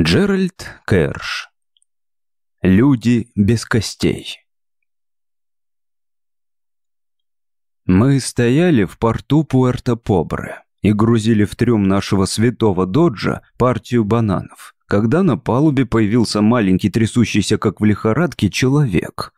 Джеральд Кэрш. Люди без костей. Мы стояли в порту Пуэрто-Побре и грузили в трюм нашего святого доджа партию бананов, когда на палубе появился маленький трясущийся, как в лихорадке, человек.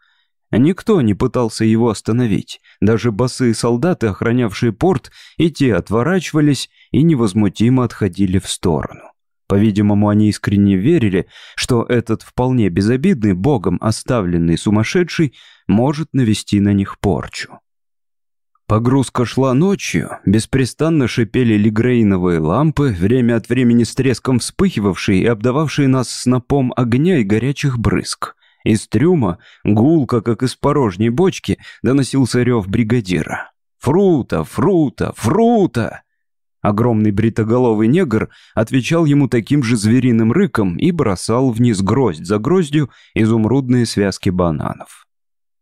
Никто не пытался его остановить, даже босые солдаты, охранявшие порт, и те отворачивались и невозмутимо отходили в сторону. По-видимому, они искренне верили, что этот вполне безобидный, богом оставленный сумасшедший может навести на них порчу. Погрузка шла ночью, беспрестанно шипели лигрейновые лампы, время от времени с треском вспыхивавшие и обдававшие нас снопом огня и горячих брызг. Из трюма, гулко, как из порожней бочки, доносился рев бригадира. «Фрута! Фрута! Фрута!» Огромный бритоголовый негр отвечал ему таким же звериным рыком и бросал вниз гроздь за гроздью изумрудные связки бананов.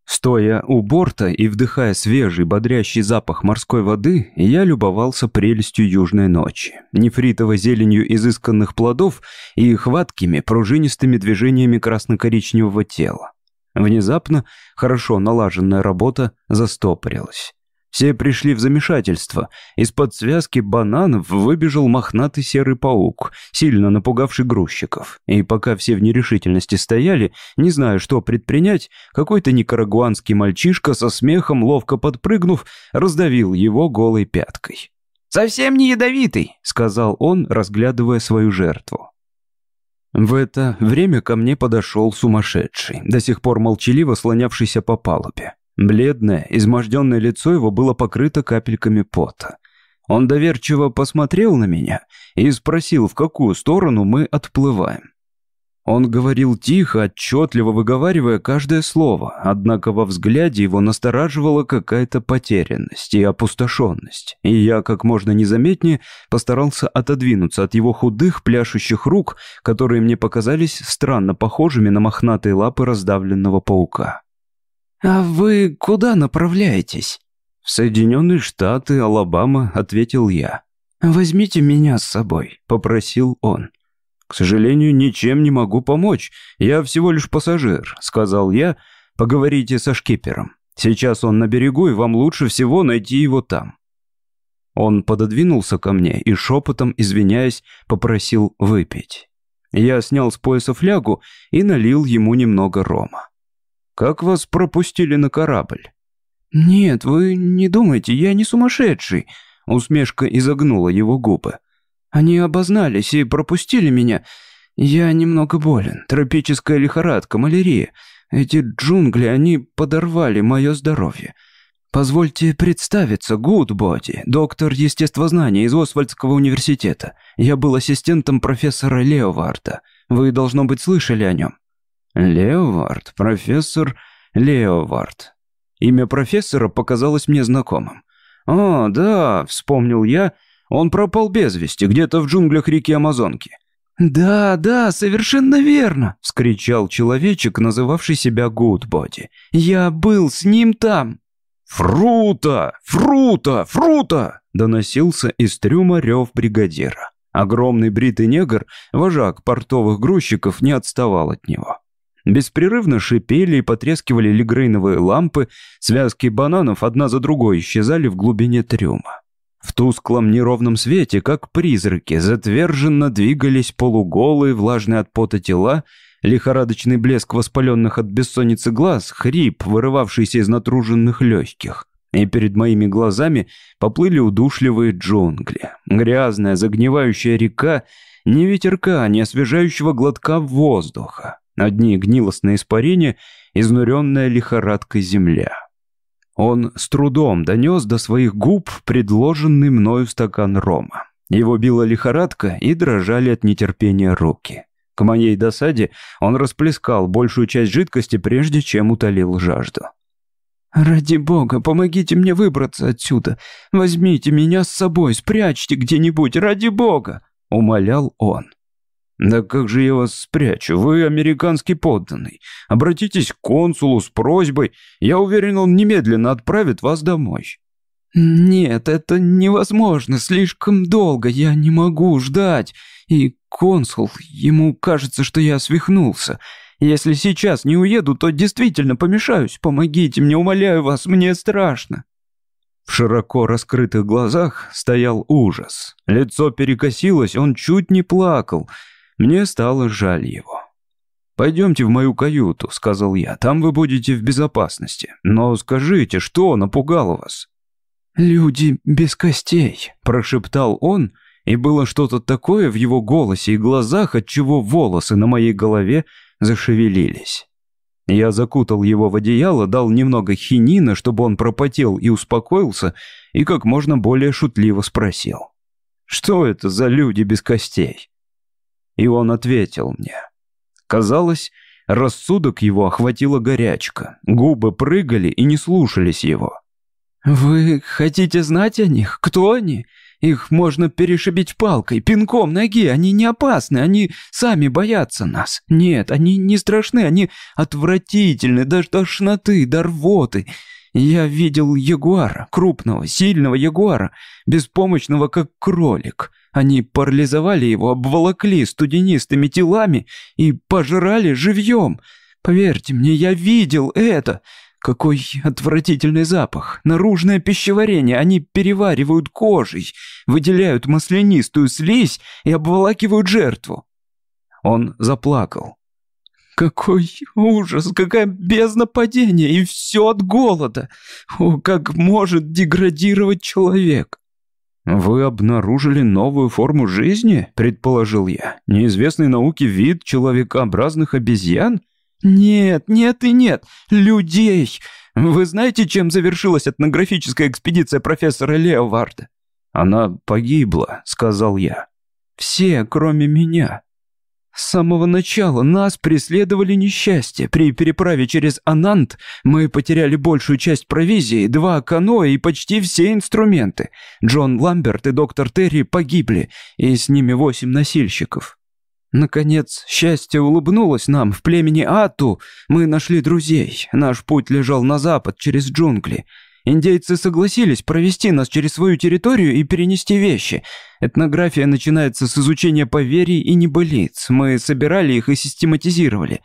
Стоя у борта и вдыхая свежий, бодрящий запах морской воды, я любовался прелестью южной ночи, нефритовой зеленью изысканных плодов и хваткими, пружинистыми движениями красно-коричневого тела. Внезапно хорошо налаженная работа застопорилась. Все пришли в замешательство. Из-под связки бананов выбежал мохнатый серый паук, сильно напугавший грузчиков. И пока все в нерешительности стояли, не зная, что предпринять, какой-то никарагуанский мальчишка со смехом, ловко подпрыгнув, раздавил его голой пяткой. «Совсем не ядовитый», — сказал он, разглядывая свою жертву. В это время ко мне подошел сумасшедший, до сих пор молчаливо слонявшийся по палубе. Бледное, изможденное лицо его было покрыто капельками пота. Он доверчиво посмотрел на меня и спросил, в какую сторону мы отплываем. Он говорил тихо, отчетливо выговаривая каждое слово, однако во взгляде его настораживала какая-то потерянность и опустошенность, и я как можно незаметнее постарался отодвинуться от его худых пляшущих рук, которые мне показались странно похожими на мохнатые лапы раздавленного паука. «А вы куда направляетесь?» «В Соединенные Штаты, Алабама», — ответил я. «Возьмите меня с собой», — попросил он. «К сожалению, ничем не могу помочь. Я всего лишь пассажир», — сказал я. «Поговорите со шкипером. Сейчас он на берегу, и вам лучше всего найти его там». Он пододвинулся ко мне и шепотом, извиняясь, попросил выпить. Я снял с пояса флягу и налил ему немного рома. Как вас пропустили на корабль?» «Нет, вы не думайте, я не сумасшедший», — усмешка изогнула его губы. «Они обознались и пропустили меня. Я немного болен, тропическая лихорадка, малярия. Эти джунгли, они подорвали мое здоровье. Позвольте представиться, Гудбоди, доктор естествознания из Освальдского университета. Я был ассистентом профессора Леоварда. Вы, должно быть, слышали о нем». Леовард, профессор Леовард. Имя профессора показалось мне знакомым. «О, да», — вспомнил я, — «он пропал без вести, где-то в джунглях реки Амазонки». «Да, да, совершенно верно!» — вскричал человечек, называвший себя Гудбоди. «Я был с ним там!» «Фрута! Фрута! Фрута!» — доносился из трюма рев бригадира. Огромный бритый негр, вожак портовых грузчиков, не отставал от него. Беспрерывно шипели и потрескивали лигрейновые лампы, связки бананов одна за другой исчезали в глубине трюма. В тусклом неровном свете, как призраки, затверженно двигались полуголые, влажные от пота тела, лихорадочный блеск воспаленных от бессонницы глаз, хрип, вырывавшийся из натруженных легких. И перед моими глазами поплыли удушливые джунгли. Грязная, загнивающая река, ни ветерка, ни освежающего глотка воздуха. Одни гнилостные испарения, изнуренная лихорадкой земля. Он с трудом донес до своих губ предложенный мною стакан рома. Его била лихорадка и дрожали от нетерпения руки. К моей досаде он расплескал большую часть жидкости, прежде чем утолил жажду. «Ради бога, помогите мне выбраться отсюда. Возьмите меня с собой, спрячьте где-нибудь, ради бога!» — умолял он. «Да как же я вас спрячу? Вы американский подданный. Обратитесь к консулу с просьбой. Я уверен, он немедленно отправит вас домой». «Нет, это невозможно, слишком долго, я не могу ждать. И консул, ему кажется, что я свихнулся. Если сейчас не уеду, то действительно помешаюсь. Помогите мне, умоляю вас, мне страшно». В широко раскрытых глазах стоял ужас. Лицо перекосилось, он чуть не плакал. Мне стало жаль его. «Пойдемте в мою каюту», — сказал я, — «там вы будете в безопасности. Но скажите, что напугало вас?» «Люди без костей», — прошептал он, и было что-то такое в его голосе и глазах, от чего волосы на моей голове зашевелились. Я закутал его в одеяло, дал немного хинина, чтобы он пропотел и успокоился, и как можно более шутливо спросил. «Что это за люди без костей?» И он ответил мне. Казалось, рассудок его охватила горячка, губы прыгали и не слушались его. «Вы хотите знать о них? Кто они? Их можно перешибить палкой, пинком ноги, они не опасны, они сами боятся нас. Нет, они не страшны, они отвратительны, даже тошноты, до рвоты. Я видел ягуара, крупного, сильного ягуара, беспомощного, как кролик. Они парализовали его, обволокли студенистыми телами и пожрали живьем. Поверьте мне, я видел это. Какой отвратительный запах. Наружное пищеварение. Они переваривают кожей, выделяют маслянистую слизь и обволакивают жертву. Он заплакал. Какой ужас, какая бездна падения, и все от голода. О, как может деградировать человек. «Вы обнаружили новую форму жизни?» – предположил я. «Неизвестный науке вид человекообразных обезьян?» «Нет, нет и нет. Людей. Вы знаете, чем завершилась этнографическая экспедиция профессора Леоварда?» «Она погибла», — сказал я. «Все, кроме меня. С самого начала нас преследовали несчастья. При переправе через Анант мы потеряли большую часть провизии, два каноэ и почти все инструменты. Джон Ламберт и доктор Терри погибли, и с ними восемь носильщиков. Наконец, счастье улыбнулось нам в племени Ату. Мы нашли друзей. Наш путь лежал на запад, через джунгли. Индейцы согласились провести нас через свою территорию и перенести вещи. Этнография начинается с изучения поверий и небылиц. Мы собирали их и систематизировали.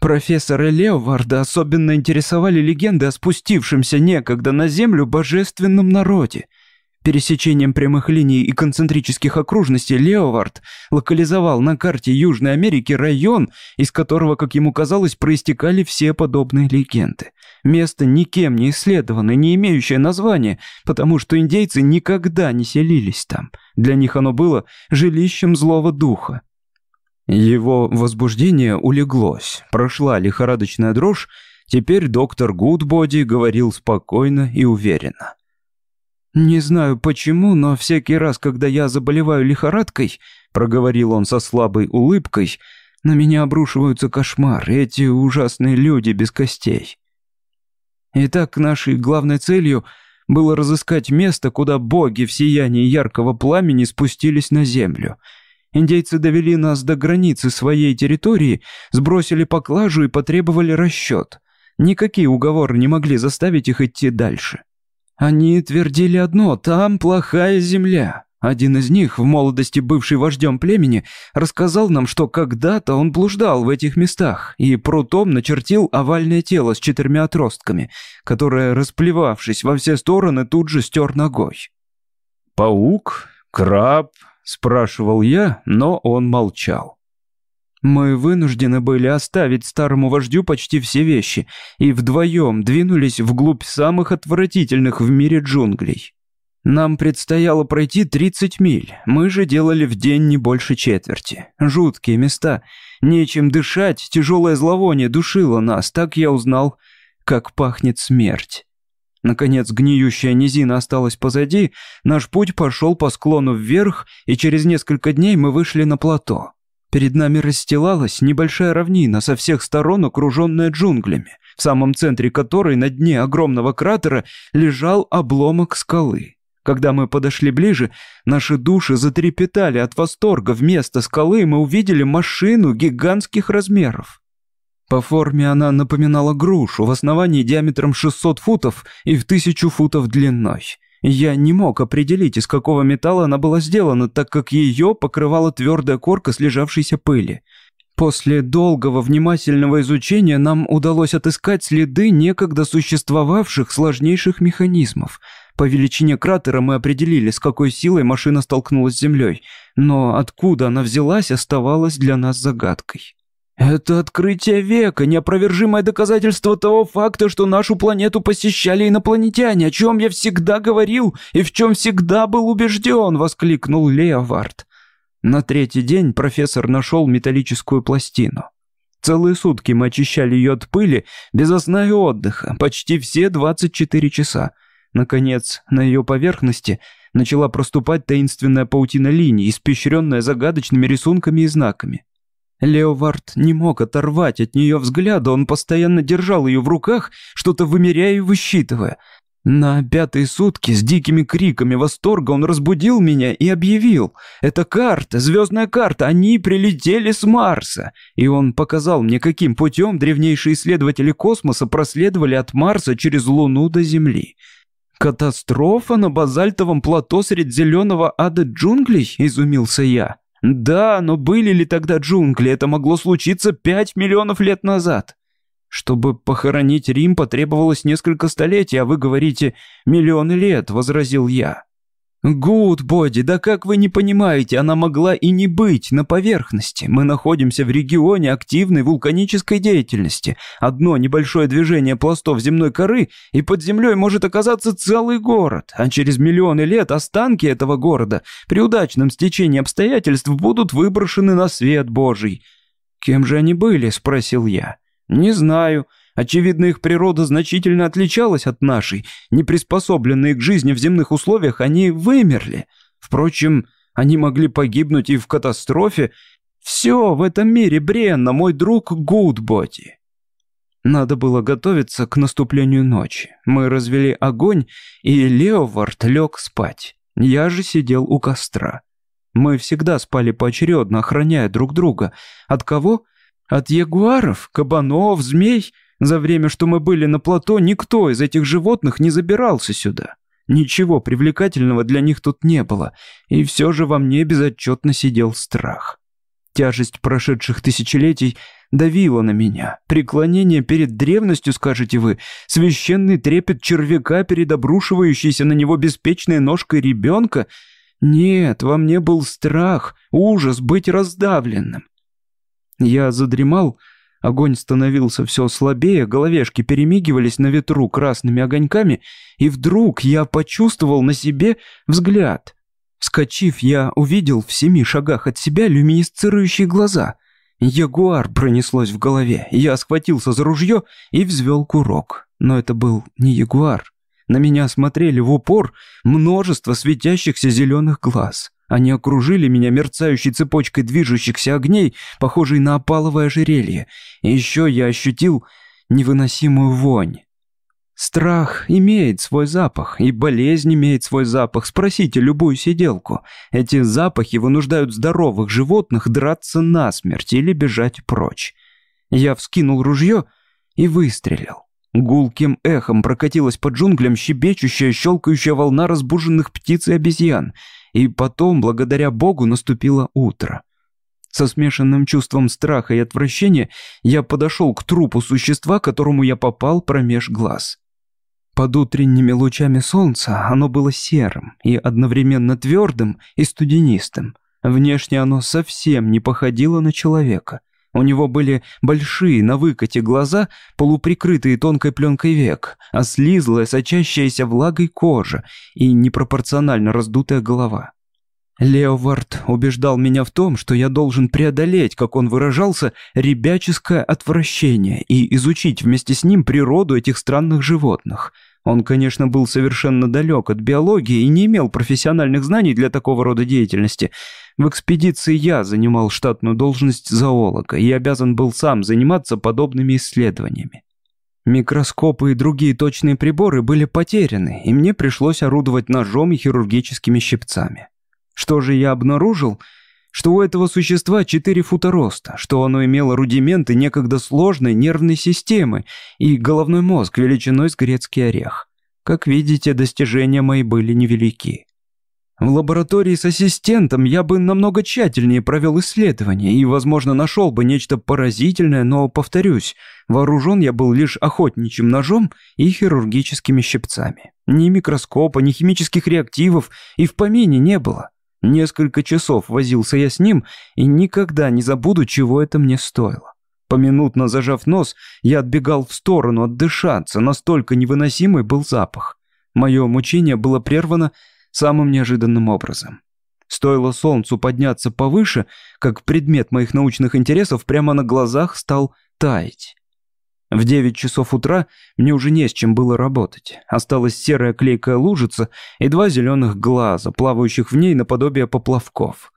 Профессора Леоварда особенно интересовали легенды о спустившемся некогда на землю божественном народе – Пересечением прямых линий и концентрических окружностей Леовард локализовал на карте Южной Америки район, из которого, как ему казалось, проистекали все подобные легенды. Место никем не исследованное, не имеющее названия, потому что индейцы никогда не селились там. Для них оно было жилищем злого духа. Его возбуждение улеглось, прошла лихорадочная дрожь, теперь доктор Гудбоди говорил спокойно и уверенно. «Не знаю почему, но всякий раз, когда я заболеваю лихорадкой», — проговорил он со слабой улыбкой, — «на меня обрушиваются кошмары, эти ужасные люди без костей». Итак, нашей главной целью было разыскать место, куда боги в сиянии яркого пламени спустились на землю. Индейцы довели нас до границы своей территории, сбросили поклажу и потребовали расчет. Никакие уговоры не могли заставить их идти дальше. Они твердили одно – там плохая земля. Один из них, в молодости бывший вождем племени, рассказал нам, что когда-то он блуждал в этих местах и прутом начертил овальное тело с четырьмя отростками, которое, расплевавшись во все стороны, тут же стер ногой. «Паук? Краб?» – спрашивал я, но он молчал. Мы вынуждены были оставить старому вождю почти все вещи и вдвоем двинулись вглубь самых отвратительных в мире джунглей. Нам предстояло пройти 30 миль, мы же делали в день не больше четверти. Жуткие места, нечем дышать, тяжелое зловоние душило нас, так я узнал, как пахнет смерть. Наконец, гниющая низина осталась позади, наш путь пошел по склону вверх, и через несколько дней мы вышли на плато. Перед нами расстилалась небольшая равнина, со всех сторон окруженная джунглями, в самом центре которой на дне огромного кратера лежал обломок скалы. Когда мы подошли ближе, наши души затрепетали от восторга. Вместо скалы мы увидели машину гигантских размеров. По форме она напоминала грушу, в основании диаметром 600 футов и в 1000 футов длиной. Я не мог определить, из какого металла она была сделана, так как ее покрывала твердая корка слежавшейся пыли. После долгого внимательного изучения нам удалось отыскать следы некогда существовавших сложнейших механизмов. По величине кратера мы определили, с какой силой машина столкнулась с землей, но откуда она взялась, оставалось для нас загадкой. Это открытие века, неопровержимое доказательство того факта, что нашу планету посещали инопланетяне, о чем я всегда говорил и в чем всегда был убежден, воскликнул Леовард. На третий день профессор нашел металлическую пластину. Целые сутки мы очищали ее от пыли, без сна и отдыха, почти все 24 часа. Наконец, на ее поверхности начала проступать таинственная паутина линий, испещренная загадочными рисунками и знаками. Леовард не мог оторвать от нее взгляда, он постоянно держал ее в руках, что-то вымеряя и высчитывая. На пятые сутки с дикими криками восторга он разбудил меня и объявил. «Это карта, звездная карта, они прилетели с Марса!» И он показал мне, каким путем древнейшие исследователи космоса проследовали от Марса через Луну до Земли. «Катастрофа на базальтовом плато средь зеленого ада джунглей?» – изумился я. Да, но были ли тогда джунгли? Это могло случиться пять миллионов лет назад. Чтобы похоронить Рим, потребовалось несколько столетий, а вы говорите «миллионы лет», — возразил я. «Гуд, Боди, да как вы не понимаете, она могла и не быть на поверхности. Мы находимся в регионе активной вулканической деятельности. Одно небольшое движение пластов земной коры, и под землей может оказаться целый город. А через миллионы лет останки этого города при удачном стечении обстоятельств будут выброшены на свет Божий». «Кем же они были?» – спросил я. «Не знаю». Очевидно, их природа значительно отличалась от нашей. Не приспособленные к жизни в земных условиях, они вымерли. Впрочем, они могли погибнуть и в катастрофе. Все в этом мире бренно, мой друг Гудботи. Надо было готовиться к наступлению ночи. Мы развели огонь, и Леовард лег спать. Я же сидел у костра. Мы всегда спали поочередно, охраняя друг друга. От кого? От ягуаров, кабанов, змей — за время, что мы были на плато, никто из этих животных не забирался сюда. Ничего привлекательного для них тут не было, и все же во мне безотчетно сидел страх. Тяжесть прошедших тысячелетий давила на меня. Преклонение перед древностью, скажете вы, священный трепет червяка перед обрушивающейся на него беспечной ножкой ребенка. Нет, во мне был страх, ужас быть раздавленным. Я задремал, Огонь становился все слабее, головешки перемигивались на ветру красными огоньками, и вдруг я почувствовал на себе взгляд. Вскочив, я увидел в семи шагах от себя люминесцирующие глаза. Ягуар пронеслось в голове. Я схватился за ружье и взвел курок. Но это был не ягуар. На меня смотрели в упор множество светящихся зеленых глаз. Они окружили меня мерцающей цепочкой движущихся огней, похожей на опаловое ожерелье. И еще я ощутил невыносимую вонь. Страх имеет свой запах, и болезнь имеет свой запах. Спросите любую сиделку. Эти запахи вынуждают здоровых животных драться насмерть или бежать прочь. Я вскинул ружье и выстрелил. Гулким эхом прокатилась по джунглям щебечущая, щелкающая волна разбуженных птиц и обезьян — и потом, благодаря Богу, наступило утро. Со смешанным чувством страха и отвращения я подошел к трупу существа, которому я попал промеж глаз. Под утренними лучами солнца оно было серым и одновременно твердым и студенистым. Внешне оно совсем не походило на человека. У него были большие на выкате глаза, полуприкрытые тонкой пленкой век, а слизлая, сочащаяся влагой кожа и непропорционально раздутая голова. Леовард убеждал меня в том, что я должен преодолеть, как он выражался, ребяческое отвращение и изучить вместе с ним природу этих странных животных – он, конечно, был совершенно далек от биологии и не имел профессиональных знаний для такого рода деятельности. В экспедиции я занимал штатную должность зоолога и обязан был сам заниматься подобными исследованиями. Микроскопы и другие точные приборы были потеряны, и мне пришлось орудовать ножом и хирургическими щипцами. Что же я обнаружил? Что у этого существа 4 фута роста, что оно имело рудименты некогда сложной нервной системы и головной мозг величиной с грецкий орех. Как видите, достижения мои были невелики. В лаборатории с ассистентом я бы намного тщательнее провел исследование и, возможно, нашел бы нечто поразительное, но, повторюсь, вооружен я был лишь охотничьим ножом и хирургическими щипцами. Ни микроскопа, ни химических реактивов и в помине не было. Несколько часов возился я с ним и никогда не забуду, чего это мне стоило. Поминутно зажав нос, я отбегал в сторону отдышаться, настолько невыносимый был запах. Мое мучение было прервано самым неожиданным образом. Стоило солнцу подняться повыше, как предмет моих научных интересов прямо на глазах стал таять. В 9 часов утра мне уже не с чем было работать. Осталась серая клейкая лужица и два зеленых глаза, плавающих в ней наподобие поплавков.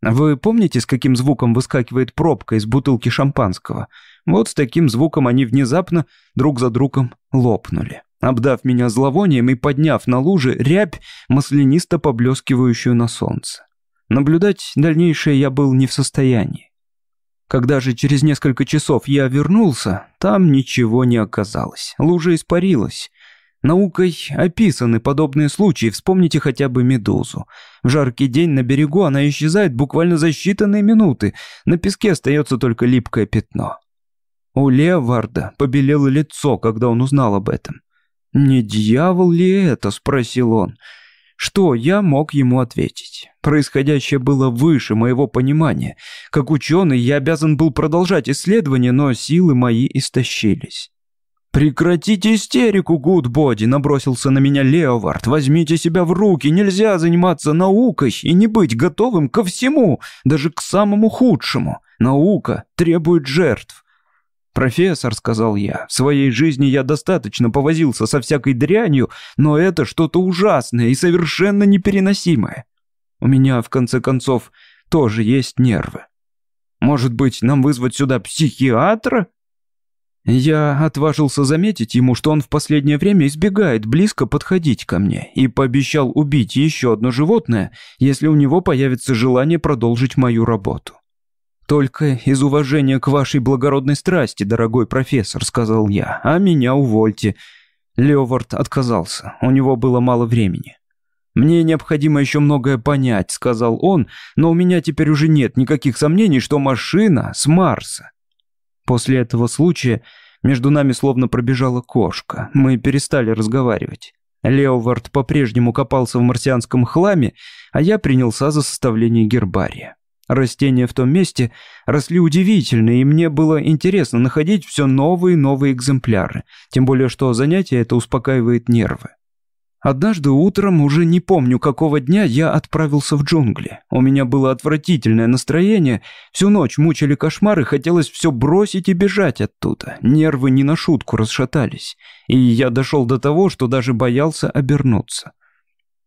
Вы помните, с каким звуком выскакивает пробка из бутылки шампанского? Вот с таким звуком они внезапно друг за другом лопнули обдав меня зловонием и подняв на луже рябь, маслянисто поблескивающую на солнце. Наблюдать дальнейшее я был не в состоянии. Когда же через несколько часов я вернулся, там ничего не оказалось, лужа испарилась. Наукой описаны подобные случаи, вспомните хотя бы медузу. В жаркий день на берегу она исчезает буквально за считанные минуты, на песке остается только липкое пятно. У Леоварда побелело лицо, когда он узнал об этом. «Не дьявол ли это?» – спросил он. Что я мог ему ответить? Происходящее было выше моего понимания. Как ученый я обязан был продолжать исследование, но силы мои истощились. «Прекратите истерику, Гудбоди!» – набросился на меня Леовард. «Возьмите себя в руки, нельзя заниматься наукой и не быть готовым ко всему, даже к самому худшему. Наука требует жертв. «Профессор», — сказал я, — «в своей жизни я достаточно повозился со всякой дрянью, но это что-то ужасное и совершенно непереносимое. У меня, в конце концов, тоже есть нервы. Может быть, нам вызвать сюда психиатра?» Я отважился заметить ему, что он в последнее время избегает близко подходить ко мне и пообещал убить еще одно животное, если у него появится желание продолжить мою работу. «Только из уважения к вашей благородной страсти, дорогой профессор», — сказал я, — «а меня увольте». Леовард отказался, у него было мало времени. «Мне необходимо еще многое понять», — сказал он, «но у меня теперь уже нет никаких сомнений, что машина с Марса». После этого случая между нами словно пробежала кошка, мы перестали разговаривать. Леовард по-прежнему копался в марсианском хламе, а я принялся за составление гербария. Растения в том месте росли удивительно, и мне было интересно находить все новые и новые экземпляры, тем более что занятие это успокаивает нервы. Однажды утром, уже не помню какого дня, я отправился в джунгли. У меня было отвратительное настроение, всю ночь мучили кошмары, хотелось все бросить и бежать оттуда. Нервы не на шутку расшатались, и я дошел до того, что даже боялся обернуться.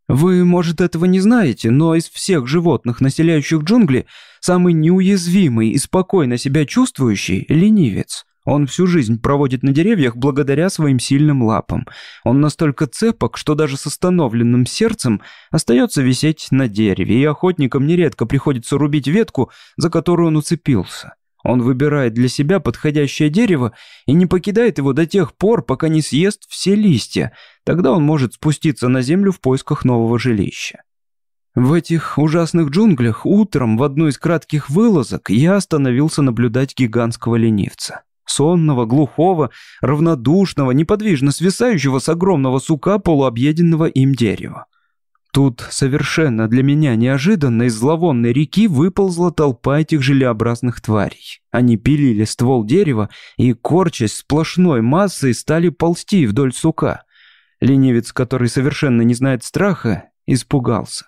Вы, может, этого не знаете, но из всех животных, населяющих джунгли, самый неуязвимый и спокойно себя чувствующий – ленивец. Он всю жизнь проводит на деревьях благодаря своим сильным лапам. Он настолько цепок, что даже с остановленным сердцем остается висеть на дереве, и охотникам нередко приходится рубить ветку, за которую он уцепился. Он выбирает для себя подходящее дерево и не покидает его до тех пор, пока не съест все листья. Тогда он может спуститься на землю в поисках нового жилища. В этих ужасных джунглях утром в одну из кратких вылазок я остановился наблюдать гигантского ленивца. Сонного, глухого, равнодушного, неподвижно свисающего с огромного сука полуобъеденного им дерева. Тут совершенно для меня неожиданно из зловонной реки выползла толпа этих желеобразных тварей. Они пилили ствол дерева и, корчась сплошной массой, стали ползти вдоль сука. Ленивец, который совершенно не знает страха, испугался.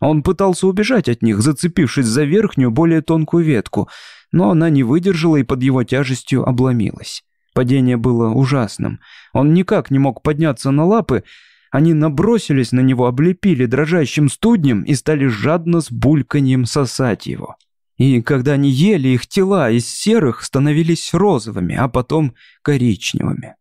Он пытался убежать от них, зацепившись за верхнюю, более тонкую ветку, но она не выдержала и под его тяжестью обломилась. Падение было ужасным. Он никак не мог подняться на лапы, они набросились на него, облепили дрожащим студнем и стали жадно с бульканьем сосать его. И когда они ели, их тела из серых становились розовыми, а потом коричневыми.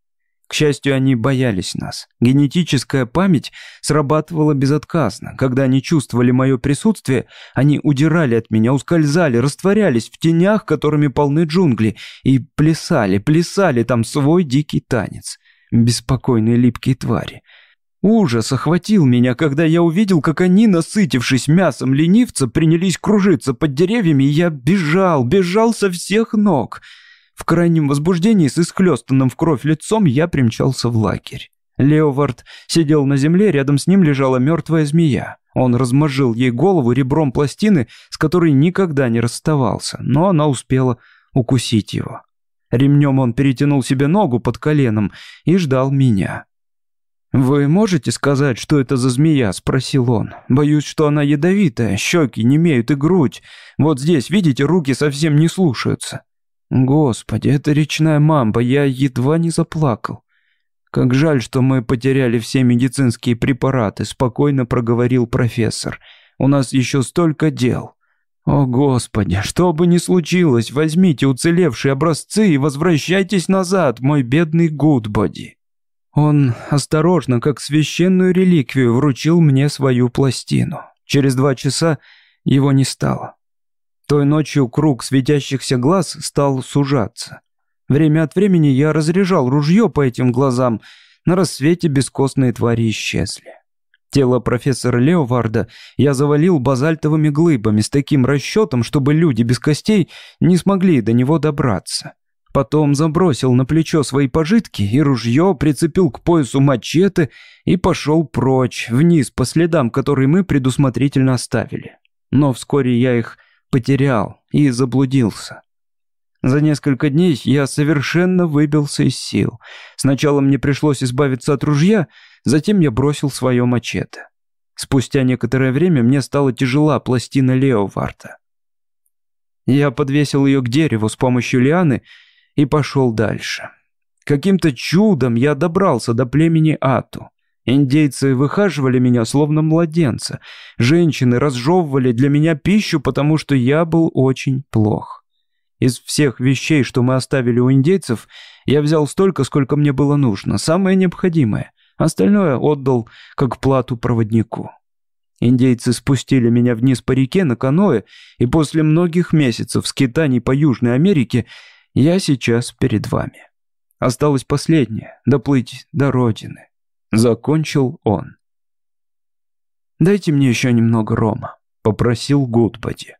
К счастью, они боялись нас. Генетическая память срабатывала безотказно. Когда они чувствовали мое присутствие, они удирали от меня, ускользали, растворялись в тенях, которыми полны джунгли, и плясали, плясали там свой дикий танец. Беспокойные липкие твари. Ужас охватил меня, когда я увидел, как они, насытившись мясом ленивца, принялись кружиться под деревьями, и я бежал, бежал со всех ног. В крайнем возбуждении с исхлестанным в кровь лицом я примчался в лагерь. Леовард сидел на земле, рядом с ним лежала мертвая змея. Он размозжил ей голову ребром пластины, с которой никогда не расставался, но она успела укусить его. Ремнем он перетянул себе ногу под коленом и ждал меня. «Вы можете сказать, что это за змея?» – спросил он. «Боюсь, что она ядовитая, щеки не имеют и грудь. Вот здесь, видите, руки совсем не слушаются». «Господи, это речная мамба, я едва не заплакал». «Как жаль, что мы потеряли все медицинские препараты», – спокойно проговорил профессор. «У нас еще столько дел». «О, Господи, что бы ни случилось, возьмите уцелевшие образцы и возвращайтесь назад, мой бедный Гудбоди». Он осторожно, как священную реликвию, вручил мне свою пластину. Через два часа его не стало. Той ночью круг светящихся глаз стал сужаться. Время от времени я разряжал ружье по этим глазам, на рассвете бескостные твари исчезли. Тело профессора Леоварда я завалил базальтовыми глыбами с таким расчетом, чтобы люди без костей не смогли до него добраться. Потом забросил на плечо свои пожитки и ружье, прицепил к поясу мачете и пошел прочь, вниз по следам, которые мы предусмотрительно оставили. Но вскоре я их потерял и заблудился. За несколько дней я совершенно выбился из сил. Сначала мне пришлось избавиться от ружья, затем я бросил свое мачете. Спустя некоторое время мне стала тяжела пластина Леоварта. Я подвесил ее к дереву с помощью лианы и пошел дальше. Каким-то чудом я добрался до племени Ату. Индейцы выхаживали меня словно младенца. Женщины разжевывали для меня пищу, потому что я был очень плох. Из всех вещей, что мы оставили у индейцев, я взял столько, сколько мне было нужно, самое необходимое. Остальное отдал как плату проводнику. Индейцы спустили меня вниз по реке на каноэ, и после многих месяцев скитаний по Южной Америке я сейчас перед вами. Осталось последнее — доплыть до родины. Закончил он. «Дайте мне еще немного рома», — попросил Гудбоди.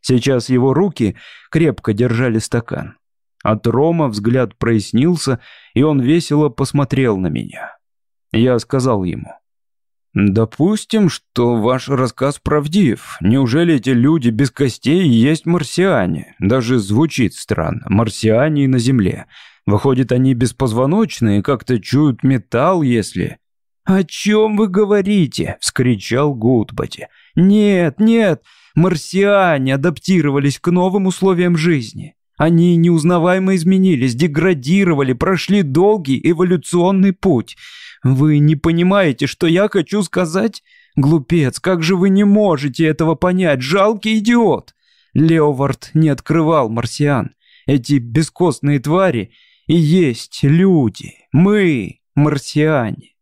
Сейчас его руки крепко держали стакан. От рома взгляд прояснился, и он весело посмотрел на меня. Я сказал ему — «Допустим, что ваш рассказ правдив. Неужели эти люди без костей есть марсиане? Даже звучит странно. Марсиане на Земле. Выходит, они беспозвоночные, как-то чуют металл, если...» «О чем вы говорите?» — вскричал Гудбати. «Нет, нет, марсиане адаптировались к новым условиям жизни. Они неузнаваемо изменились, деградировали, прошли долгий эволюционный путь». «Вы не понимаете, что я хочу сказать? Глупец, как же вы не можете этого понять, жалкий идиот!» Леовард не открывал марсиан. Эти бескостные твари и есть люди, мы, марсиане.